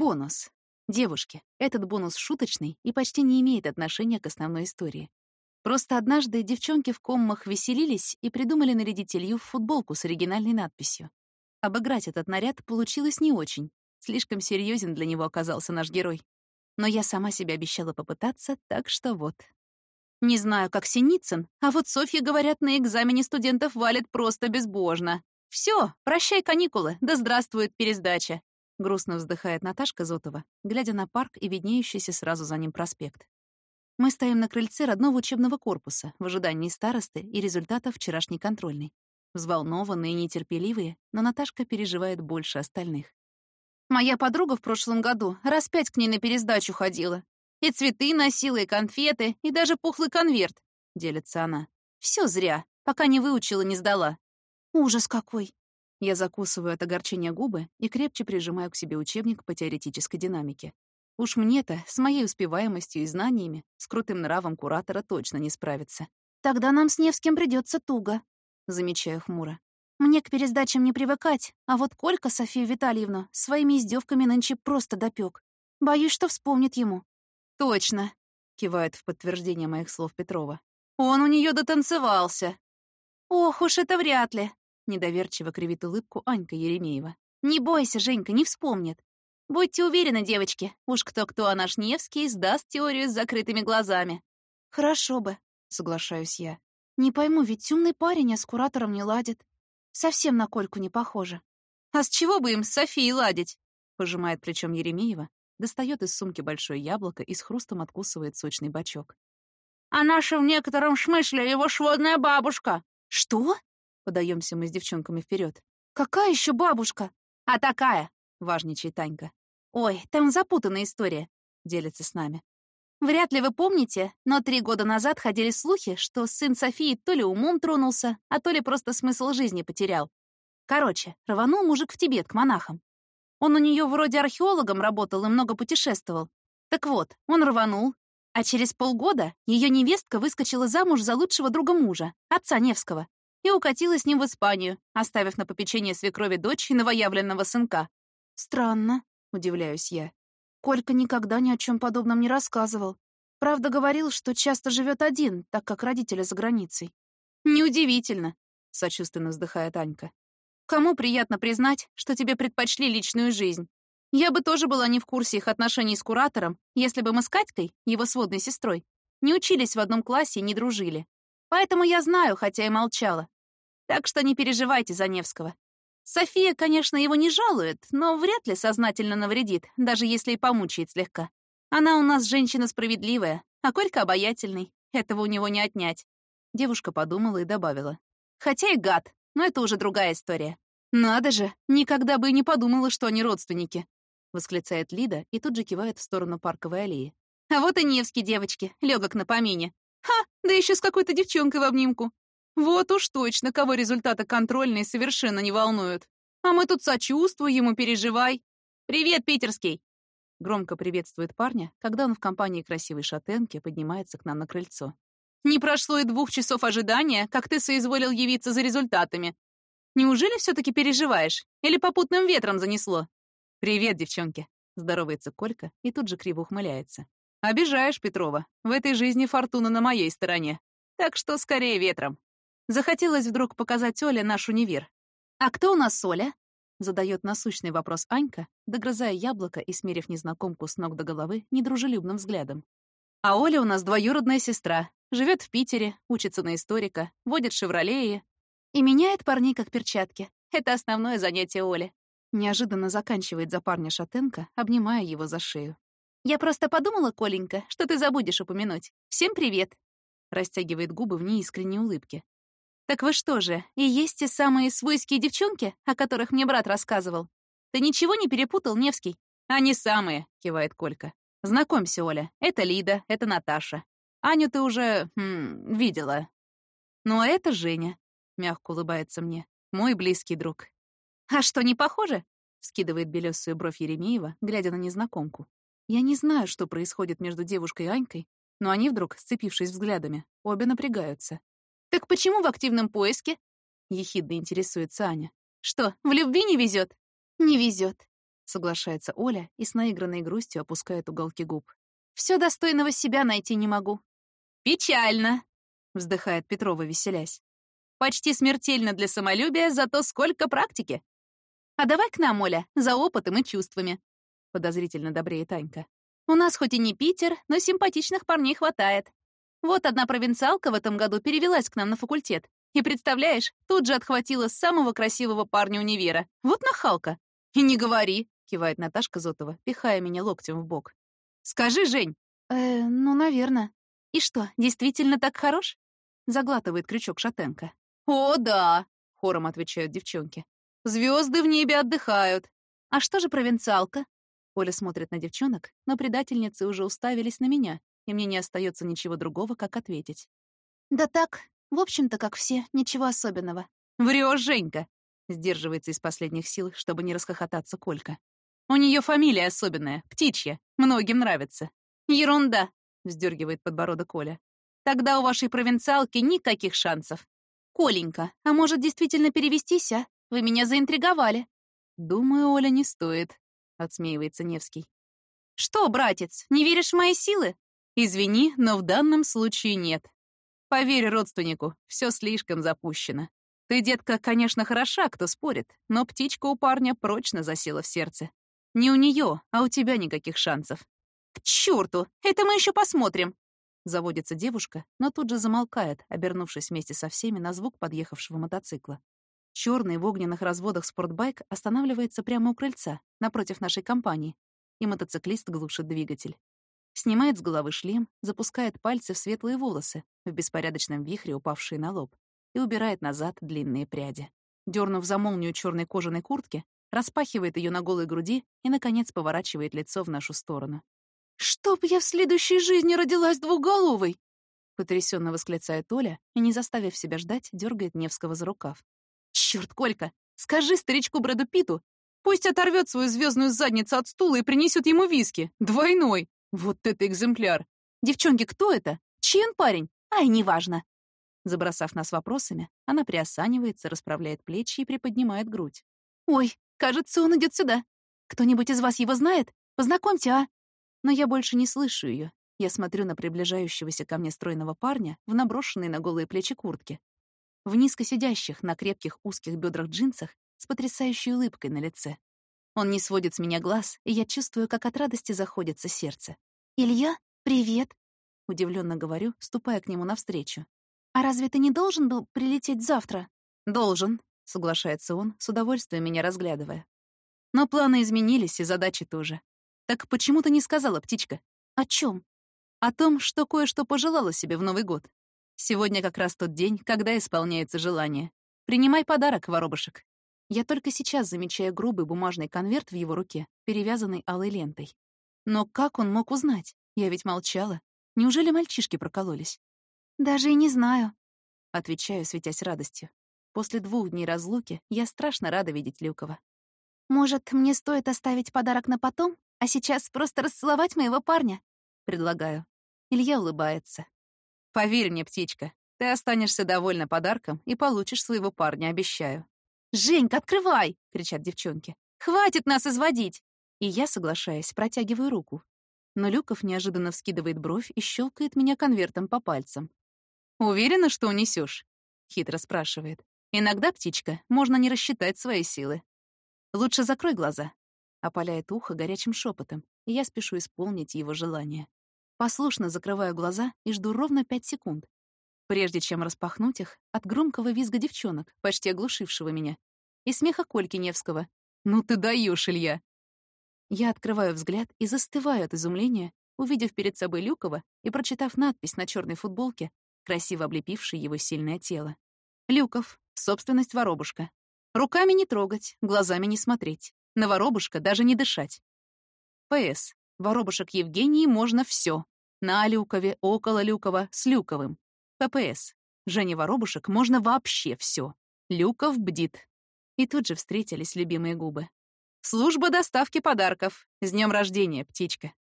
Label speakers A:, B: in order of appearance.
A: Бонус. Девушки, этот бонус шуточный и почти не имеет отношения к основной истории. Просто однажды девчонки в коммах веселились и придумали нарядить Илью в футболку с оригинальной надписью. Обыграть этот наряд получилось не очень. Слишком серьезен для него оказался наш герой. Но я сама себе обещала попытаться, так что вот. Не знаю, как Синицын, а вот Софья, говорят, на экзамене студентов валит просто безбожно. Все, прощай каникулы, да здравствует пересдача. Грустно вздыхает Наташка Зотова, глядя на парк и виднеющийся сразу за ним проспект. Мы стоим на крыльце родного учебного корпуса в ожидании старосты и результатов вчерашней контрольной. Взволнованные и нетерпеливые, но Наташка переживает больше остальных. Моя подруга в прошлом году раз пять к ней на пересдачу ходила. И цветы носила, и конфеты, и даже пухлый конверт, — делится она. Все зря, пока не выучила, не сдала. Ужас какой! Я закусываю от огорчения губы и крепче прижимаю к себе учебник по теоретической динамике. Уж мне-то, с моей успеваемостью и знаниями, с крутым нравом куратора точно не справиться. «Тогда нам с Невским придется туго», — замечаю хмуро. «Мне к пересдачам не привыкать, а вот Колька Софию Витальевну своими издевками нынче просто допек. Боюсь, что вспомнит ему». «Точно», — кивает в подтверждение моих слов Петрова. «Он у нее дотанцевался». «Ох уж это вряд ли», — недоверчиво кривит улыбку Анька Еремеева. «Не бойся, Женька, не вспомнит. Будьте уверены, девочки, уж кто-кто, а наш Невский сдаст теорию с закрытыми глазами. Хорошо бы, соглашаюсь я. Не пойму, ведь умный парень, а с куратором не ладит. Совсем на Кольку не похоже. А с чего бы им с Софией ладить? Пожимает плечом Еремеева, достает из сумки большое яблоко и с хрустом откусывает сочный бачок. «А наша в некотором смысле его шводная бабушка!» «Что?» — подаемся мы с девчонками вперед. «Какая еще бабушка?» «А такая!» — важничает Танька. «Ой, там запутанная история», — делится с нами. Вряд ли вы помните, но три года назад ходили слухи, что сын Софии то ли умом тронулся, а то ли просто смысл жизни потерял. Короче, рванул мужик в Тибет к монахам. Он у нее вроде археологом работал и много путешествовал. Так вот, он рванул, а через полгода ее невестка выскочила замуж за лучшего друга мужа, отца Невского, и укатила с ним в Испанию, оставив на попечение свекрови дочь и новоявленного сынка. Странно. — удивляюсь я. Колька никогда ни о чем подобном не рассказывал. Правда, говорил, что часто живет один, так как родители за границей. «Неудивительно», — сочувственно вздыхает Анька. «Кому приятно признать, что тебе предпочли личную жизнь? Я бы тоже была не в курсе их отношений с куратором, если бы мы с Катькой, его сводной сестрой, не учились в одном классе и не дружили. Поэтому я знаю, хотя и молчала. Так что не переживайте за Невского. София, конечно, его не жалует, но вряд ли сознательно навредит, даже если и помучает слегка. Она у нас женщина справедливая, а Колька обаятельный. Этого у него не отнять. Девушка подумала и добавила. Хотя и гад, но это уже другая история. «Надо же, никогда бы и не подумала, что они родственники», — восклицает Лида и тут же кивает в сторону парковой аллеи. «А вот и Невский, девочки, легок на помине. Ха, да еще с какой-то девчонкой в обнимку. Вот уж точно, кого результаты контрольные совершенно не волнуют. А мы тут сочувствуем ему, переживай. «Привет, питерский!» Громко приветствует парня, когда он в компании красивой шатенки поднимается к нам на крыльцо. «Не прошло и двух часов ожидания, как ты соизволил явиться за результатами. Неужели все-таки переживаешь? Или попутным ветром занесло?» «Привет, девчонки!» — здоровается Колька и тут же криво ухмыляется. «Обижаешь, Петрова. В этой жизни фортуна на моей стороне. Так что скорее ветром. Захотелось вдруг показать Оле наш универ. «А кто у нас Оля?» — задает насущный вопрос Анька, догрызая яблоко и смерив незнакомку с ног до головы недружелюбным взглядом. «А Оля у нас двоюродная сестра, живет в Питере, учится на историка, водит «Шевролеи» и меняет парней как перчатки. Это основное занятие Оли. Неожиданно заканчивает за парня Шатенко, обнимая его за шею. «Я просто подумала, Коленька, что ты забудешь упомянуть. Всем привет!» Растягивает губы в неискренней улыбке. «Так вы что же, и есть те самые свойские девчонки, о которых мне брат рассказывал? Ты ничего не перепутал, Невский?» «Они самые», — кивает Колька. «Знакомься, Оля, это Лида, это Наташа. Аню ты уже... Хм, видела. Ну а это Женя», — мягко улыбается мне, — «мой близкий друг». «А что, не похоже?» — скидывает белесую бровь Еремеева, глядя на незнакомку. Я не знаю, что происходит между девушкой и Анькой, Но они вдруг, сцепившись взглядами, обе напрягаются. «Так почему в активном поиске?» — ехидно интересуется Аня. «Что, в любви не везет?» «Не везет», — соглашается Оля и с наигранной грустью опускает уголки губ. Все достойного себя найти не могу». «Печально», — вздыхает Петрова, веселясь. «Почти смертельно для самолюбия, зато сколько практики!» «А давай к нам, Оля, за опытом и чувствами», — подозрительно добреет Танька. «У нас хоть и не Питер, но симпатичных парней хватает. Вот одна провинциалка в этом году перевелась к нам на факультет. И, представляешь, тут же отхватила самого красивого парня универа. Вот нахалка. И не говори, кивает Наташка Зотова, пихая меня локтем в бок. Скажи, Жень. Э, ну, наверное. И что, действительно так хорош? Заглатывает крючок Шатенко. О, да, хором отвечают девчонки. Звезды в небе отдыхают. А что же провинциалка? Оля смотрит на девчонок, но предательницы уже уставились на меня, и мне не остается ничего другого, как ответить. «Да так, в общем-то, как все, ничего особенного». «Врёшь, Женька!» — сдерживается из последних сил, чтобы не расхохотаться Колька. «У неё фамилия особенная, птичья, многим нравится». «Ерунда!» — вздергивает подбородок Коля. «Тогда у вашей провинциалки никаких шансов». «Коленька, а может, действительно перевестись, а? Вы меня заинтриговали». «Думаю, Оля, не стоит», — отсмеивается Невский. «Что, братец, не веришь в мои силы?» Извини, но в данном случае нет. Поверь родственнику, все слишком запущено. Ты, детка, конечно, хороша, кто спорит, но птичка у парня прочно засела в сердце. Не у нее, а у тебя никаких шансов. К черту! Это мы еще посмотрим! Заводится девушка, но тут же замолкает, обернувшись вместе со всеми на звук подъехавшего мотоцикла. Черный в огненных разводах спортбайк останавливается прямо у крыльца, напротив нашей компании, и мотоциклист глушит двигатель. Снимает с головы шлем, запускает пальцы в светлые волосы, в беспорядочном вихре упавшие на лоб, и убирает назад длинные пряди. Дернув за молнию черной кожаной куртки, распахивает ее на голой груди и, наконец, поворачивает лицо в нашу сторону. «Чтоб я в следующей жизни родилась двухголовой!» Потрясенно восклицает Оля и, не заставив себя ждать, дергает Невского за рукав. «Черт, Колька, скажи старичку Брэду Питу, пусть оторвет свою звездную задницу от стула и принесет ему виски, двойной, вот это экземпляр! Девчонки, кто это? Чей он парень? Ай, неважно. Забросав нас вопросами, она приосанивается, расправляет плечи и приподнимает грудь. «Ой, кажется, он идет сюда. Кто-нибудь из вас его знает? Познакомьте, а?» Но я больше не слышу ее. Я смотрю на приближающегося ко мне стройного парня в наброшенной на голые плечи куртке. В низко сидящих на крепких узких бедрах джинсах с потрясающей улыбкой на лице. Он не сводит с меня глаз, и я чувствую, как от радости заходится сердце. «Илья, привет!» — удивленно говорю, ступая к нему навстречу. «А разве ты не должен был прилететь завтра?» «Должен», — соглашается он, с удовольствием меня разглядывая. «Но планы изменились, и задачи тоже. Так почему ты не сказала, птичка?» «О чем? «О том, что кое-что пожелала себе в Новый год. Сегодня как раз тот день, когда исполняется желание. Принимай подарок, воробушек». Я только сейчас замечаю грубый бумажный конверт в его руке, перевязанный алой лентой. Но как он мог узнать? Я ведь молчала. Неужели мальчишки прокололись? «Даже и не знаю», — отвечаю, светясь радостью. После двух дней разлуки я страшно рада видеть Люкова. «Может, мне стоит оставить подарок на потом, а сейчас просто расцеловать моего парня?» — предлагаю. Илья улыбается. «Поверь мне, птичка, ты останешься довольна подарком и получишь своего парня, обещаю. «Женька, открывай!» — кричат девчонки. «Хватит нас изводить!» И я, соглашаясь, протягиваю руку. Но Люков неожиданно вскидывает бровь и щелкает меня конвертом по пальцам. «Уверена, что унесешь? хитро спрашивает. «Иногда, птичка, можно не рассчитать свои силы. Лучше закрой глаза», — опаляет ухо горячим шепотом, и я спешу исполнить его желание. Послушно закрываю глаза и жду ровно пять секунд, прежде чем распахнуть их от громкого визга девчонок, почти оглушившего меня, и смеха Кольки Невского. «Ну ты даешь, Илья!» Я открываю взгляд и застываю от изумления, увидев перед собой Люкова и прочитав надпись на черной футболке, красиво облепившей его сильное тело. «Люков. Собственность воробушка. Руками не трогать, глазами не смотреть. На воробушка даже не дышать. П.С. Воробушек Евгении можно все. На Люкове, около Люкова, с Люковым. ППС. Жене Воробушек можно вообще все. Люков бдит. И тут же встретились любимые губы. «Служба доставки подарков. С днем рождения, птичка!»